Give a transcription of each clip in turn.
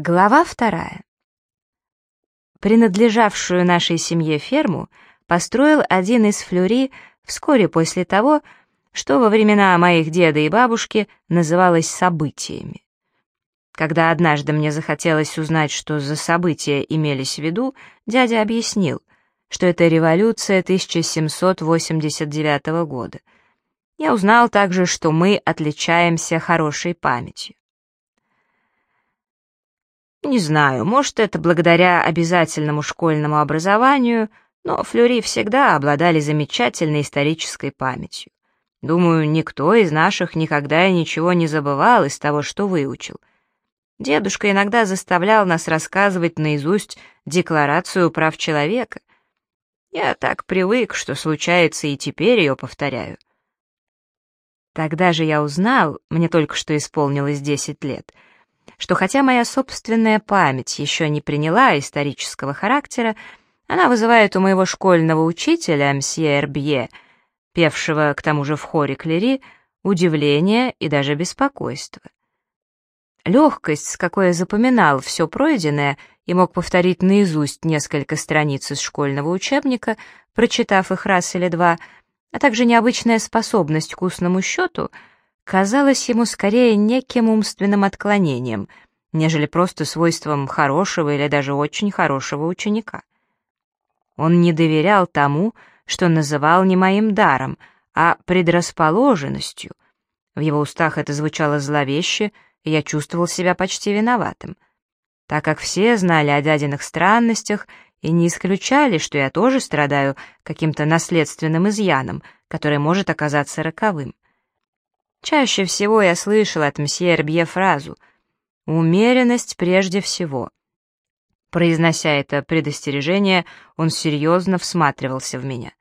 Глава вторая. Принадлежавшую нашей семье ферму построил один из флюри вскоре после того, что во времена моих деда и бабушки называлось событиями. Когда однажды мне захотелось узнать, что за события имелись в виду, дядя объяснил, что это революция 1789 года. Я узнал также, что мы отличаемся хорошей памятью. Не знаю, может, это благодаря обязательному школьному образованию, но флюри всегда обладали замечательной исторической памятью. Думаю, никто из наших никогда ничего не забывал из того, что выучил. Дедушка иногда заставлял нас рассказывать наизусть Декларацию прав человека. Я так привык, что случается и теперь ее повторяю. Тогда же я узнал, мне только что исполнилось 10 лет — что хотя моя собственная память еще не приняла исторического характера, она вызывает у моего школьного учителя, мсье Эрбье, певшего к тому же в хоре клери, удивление и даже беспокойство. Легкость, с какой я запоминал все пройденное и мог повторить наизусть несколько страниц из школьного учебника, прочитав их раз или два, а также необычная способность к устному счету — казалось ему скорее неким умственным отклонением, нежели просто свойством хорошего или даже очень хорошего ученика. Он не доверял тому, что называл не моим даром, а предрасположенностью. В его устах это звучало зловеще, и я чувствовал себя почти виноватым, так как все знали о дядиных странностях и не исключали, что я тоже страдаю каким-то наследственным изъяном, который может оказаться роковым. Чаще всего я слышал от мсье Эрбье фразу «умеренность прежде всего». Произнося это предостережение, он серьезно всматривался в меня.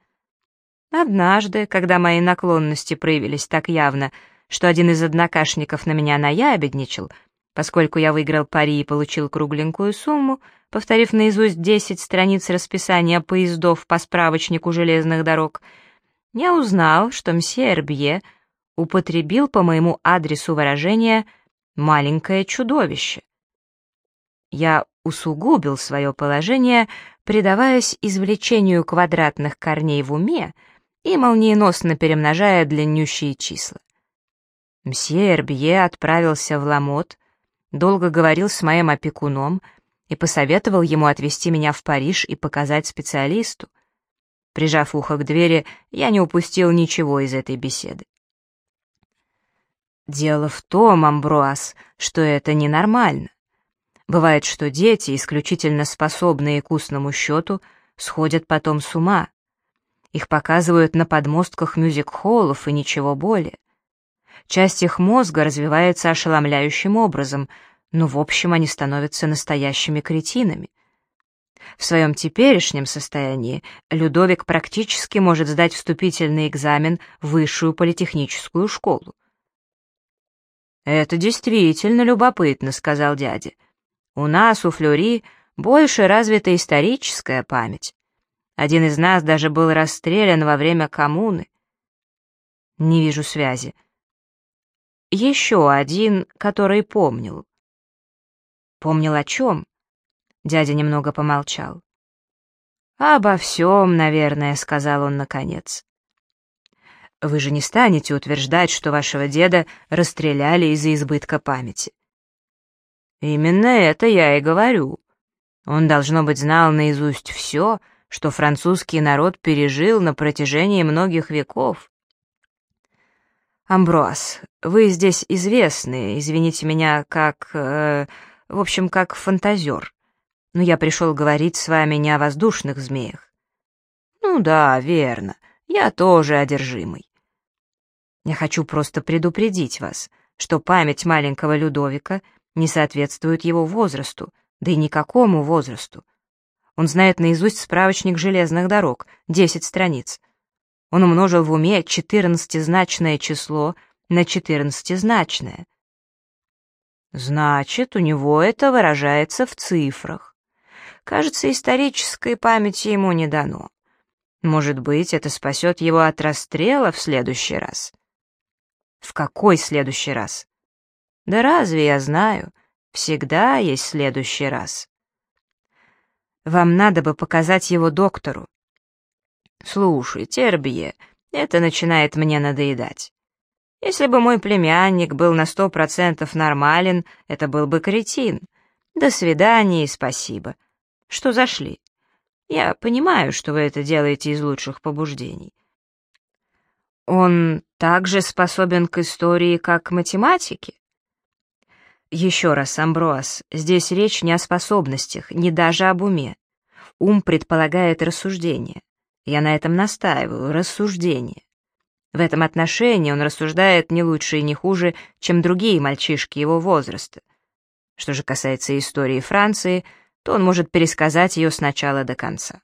Однажды, когда мои наклонности проявились так явно, что один из однокашников на меня наябедничал, поскольку я выиграл пари и получил кругленькую сумму, повторив наизусть 10 страниц расписания поездов по справочнику железных дорог, я узнал, что мсье Эрбье — употребил по моему адресу выражение «маленькое чудовище». Я усугубил свое положение, предаваясь извлечению квадратных корней в уме и молниеносно перемножая длиннющие числа. Мсье Эрбье отправился в Ламот, долго говорил с моим опекуном и посоветовал ему отвезти меня в Париж и показать специалисту. Прижав ухо к двери, я не упустил ничего из этой беседы. Дело в том, Амброас, что это ненормально. Бывает, что дети, исключительно способные к устному счету, сходят потом с ума. Их показывают на подмостках мюзик-холлов и ничего более. Часть их мозга развивается ошеломляющим образом, но в общем они становятся настоящими кретинами. В своем теперешнем состоянии Людовик практически может сдать вступительный экзамен в высшую политехническую школу. «Это действительно любопытно», — сказал дядя. «У нас, у Флюри, больше развита историческая память. Один из нас даже был расстрелян во время коммуны». «Не вижу связи». «Еще один, который помнил». «Помнил о чем?» Дядя немного помолчал. «Обо всем, наверное», — сказал он наконец. Вы же не станете утверждать, что вашего деда расстреляли из-за избытка памяти. Именно это я и говорю. Он, должно быть, знал наизусть все, что французский народ пережил на протяжении многих веков. Амброас, вы здесь известны, извините меня, как... Э, в общем, как фантазер. Но я пришел говорить с вами не о воздушных змеях. Ну да, верно, я тоже одержимый. Я хочу просто предупредить вас, что память маленького Людовика не соответствует его возрасту, да и никакому возрасту. Он знает наизусть справочник железных дорог, 10 страниц. Он умножил в уме 14-значное число на 14-значное. Значит, у него это выражается в цифрах. Кажется, исторической памяти ему не дано. Может быть, это спасет его от расстрела в следующий раз. В какой следующий раз? Да разве я знаю? Всегда есть следующий раз. Вам надо бы показать его доктору. Слушай, Тербье, это начинает мне надоедать. Если бы мой племянник был на сто процентов нормален, это был бы кретин. До свидания и спасибо. Что зашли? Я понимаю, что вы это делаете из лучших побуждений. Он также способен к истории, как к математике? Еще раз, Амброас, здесь речь не о способностях, не даже об уме. Ум предполагает рассуждение. Я на этом настаиваю, рассуждение. В этом отношении он рассуждает не лучше и не хуже, чем другие мальчишки его возраста. Что же касается истории Франции, то он может пересказать ее с начала до конца.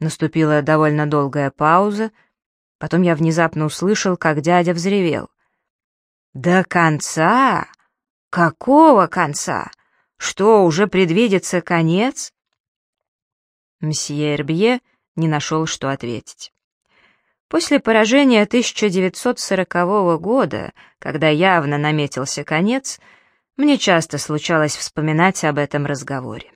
Наступила довольно долгая пауза, потом я внезапно услышал, как дядя взревел. «До конца? Какого конца? Что, уже предвидится конец?» Мсье Эрбье не нашел, что ответить. После поражения 1940 года, когда явно наметился конец, мне часто случалось вспоминать об этом разговоре.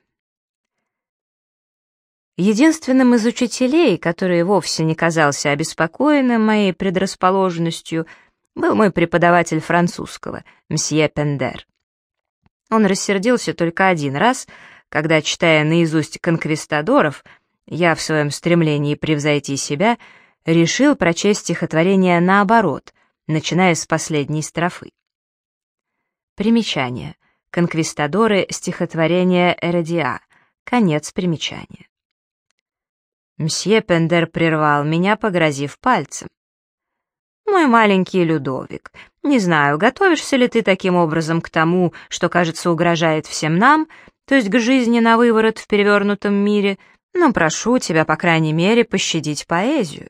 Единственным из учителей, который вовсе не казался обеспокоенным моей предрасположенностью, был мой преподаватель французского, мсье Пендер. Он рассердился только один раз, когда, читая наизусть конквистадоров, я в своем стремлении превзойти себя решил прочесть стихотворение наоборот, начиная с последней строфы. Примечание. Конквистадоры стихотворения Эродиа. Конец примечания. Мсье Пендер прервал меня, погрозив пальцем. «Мой маленький Людовик, не знаю, готовишься ли ты таким образом к тому, что, кажется, угрожает всем нам, то есть к жизни на выворот в перевернутом мире, но прошу тебя, по крайней мере, пощадить поэзию».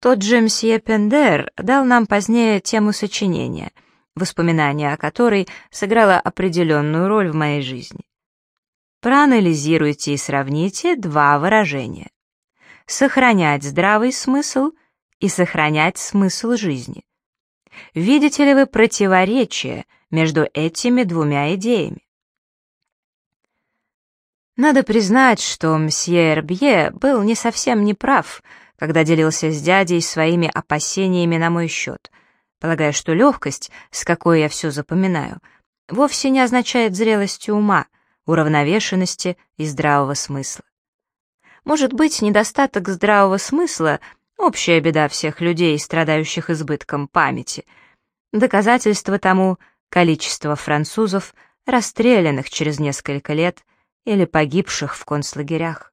Тот же мсье Пендер дал нам позднее тему сочинения — воспоминание о которой сыграло определенную роль в моей жизни. Проанализируйте и сравните два выражения. Сохранять здравый смысл и сохранять смысл жизни. Видите ли вы противоречие между этими двумя идеями? Надо признать, что мсье Эрбье был не совсем неправ, когда делился с дядей своими опасениями на мой счет — полагая, что легкость, с какой я все запоминаю, вовсе не означает зрелости ума, уравновешенности и здравого смысла. Может быть, недостаток здравого смысла — общая беда всех людей, страдающих избытком памяти. Доказательство тому — количество французов, расстрелянных через несколько лет или погибших в концлагерях.